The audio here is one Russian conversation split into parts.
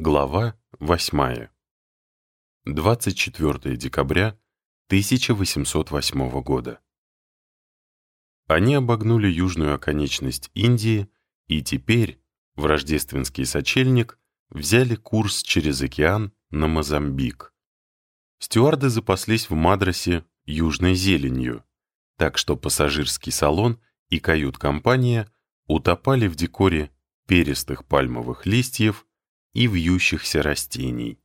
Глава 8. 24 декабря 1808 года. Они обогнули южную оконечность Индии и теперь, в рождественский сочельник, взяли курс через океан на Мозамбик. Стюарды запаслись в Мадрасе южной зеленью, так что пассажирский салон и кают-компания утопали в декоре перистых пальмовых листьев и вьющихся растений.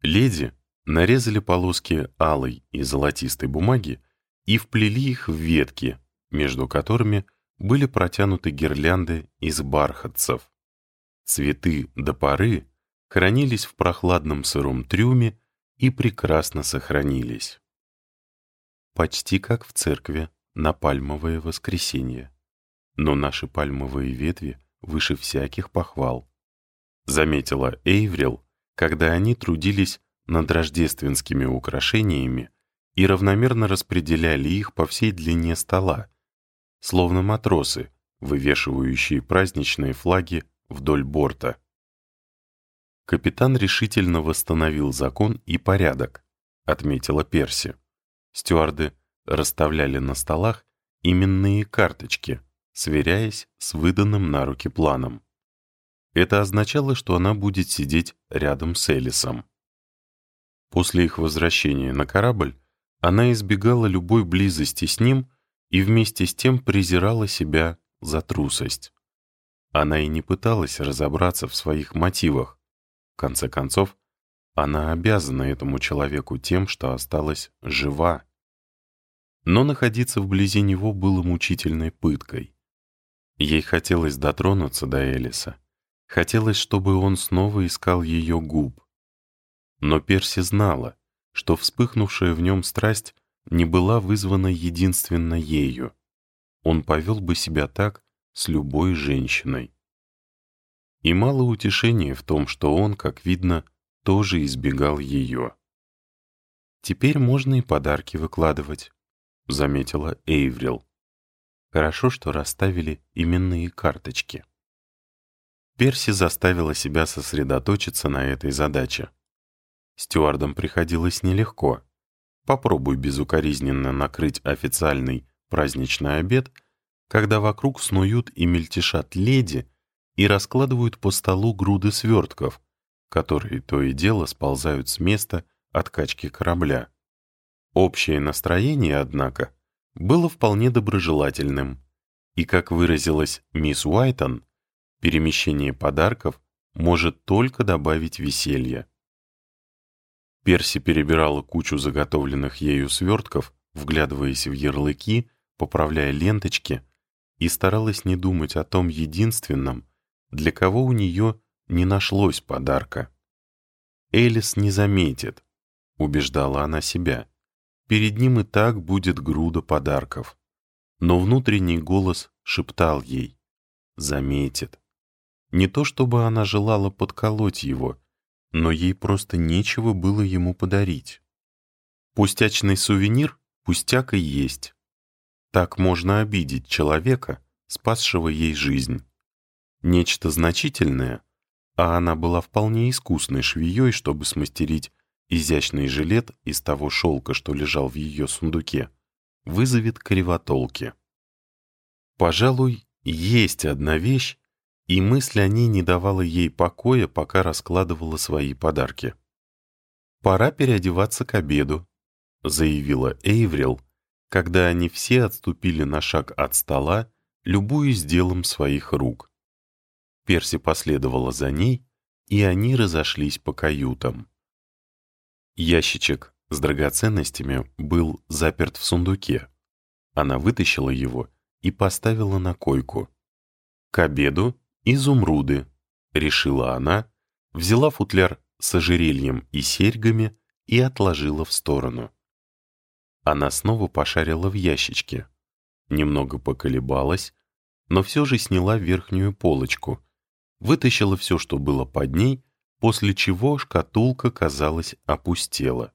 Леди нарезали полоски алой и золотистой бумаги и вплели их в ветки, между которыми были протянуты гирлянды из бархатцев. Цветы до поры хранились в прохладном сыром трюме и прекрасно сохранились. Почти как в церкви на пальмовое воскресенье. Но наши пальмовые ветви выше всяких похвал заметила Эйврил, когда они трудились над рождественскими украшениями и равномерно распределяли их по всей длине стола, словно матросы, вывешивающие праздничные флаги вдоль борта. Капитан решительно восстановил закон и порядок, отметила Перси. Стюарды расставляли на столах именные карточки, сверяясь с выданным на руки планом. Это означало, что она будет сидеть рядом с Элисом. После их возвращения на корабль она избегала любой близости с ним и вместе с тем презирала себя за трусость. Она и не пыталась разобраться в своих мотивах. В конце концов, она обязана этому человеку тем, что осталась жива. Но находиться вблизи него было мучительной пыткой. Ей хотелось дотронуться до Элиса, Хотелось, чтобы он снова искал ее губ. Но Перси знала, что вспыхнувшая в нем страсть не была вызвана единственно ею. Он повел бы себя так с любой женщиной. И мало утешения в том, что он, как видно, тоже избегал ее. «Теперь можно и подарки выкладывать», — заметила Эйврил. «Хорошо, что расставили именные карточки». Перси заставила себя сосредоточиться на этой задаче. Стюардам приходилось нелегко. Попробуй безукоризненно накрыть официальный праздничный обед, когда вокруг снуют и мельтешат леди и раскладывают по столу груды свертков, которые то и дело сползают с места от качки корабля. Общее настроение, однако, было вполне доброжелательным, и, как выразилась мисс Уайтон, Перемещение подарков может только добавить веселья. Перси перебирала кучу заготовленных ею свертков, вглядываясь в ярлыки, поправляя ленточки, и старалась не думать о том единственном, для кого у нее не нашлось подарка. «Элис не заметит», — убеждала она себя. «Перед ним и так будет груда подарков». Но внутренний голос шептал ей «Заметит». Не то чтобы она желала подколоть его, но ей просто нечего было ему подарить. Пустячный сувенир пустяк и есть. Так можно обидеть человека, спасшего ей жизнь. Нечто значительное, а она была вполне искусной швеей, чтобы смастерить изящный жилет из того шелка, что лежал в ее сундуке, вызовет кривотолки. Пожалуй, есть одна вещь, и мысль о ней не давала ей покоя, пока раскладывала свои подарки. «Пора переодеваться к обеду», — заявила Эйврил, когда они все отступили на шаг от стола, любуясь делом своих рук. Перси последовала за ней, и они разошлись по каютам. Ящичек с драгоценностями был заперт в сундуке. Она вытащила его и поставила на койку. К обеду «Изумруды», — решила она, взяла футляр с ожерельем и серьгами и отложила в сторону. Она снова пошарила в ящичке, немного поколебалась, но все же сняла верхнюю полочку, вытащила все, что было под ней, после чего шкатулка, казалось, опустела.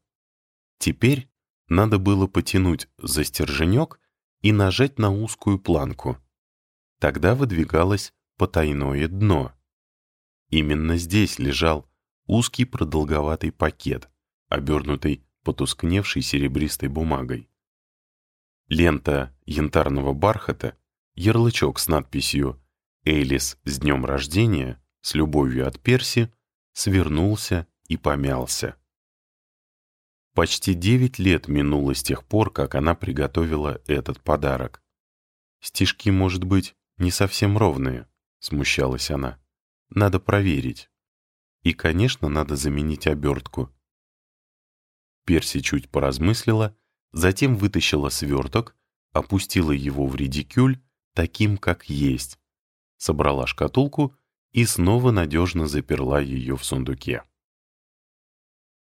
Теперь надо было потянуть за стерженек и нажать на узкую планку. Тогда выдвигалась потайное дно. Именно здесь лежал узкий продолговатый пакет, обернутый потускневшей серебристой бумагой. Лента янтарного бархата, ярлычок с надписью «Эйлис с днем рождения» с любовью от Перси свернулся и помялся. Почти девять лет минуло с тех пор, как она приготовила этот подарок. «Стишки, может быть, не совсем ровные», — смущалась она. «Надо проверить. И, конечно, надо заменить обертку». Перси чуть поразмыслила, затем вытащила сверток, опустила его в редикюль, таким, как есть, собрала шкатулку и снова надежно заперла ее в сундуке.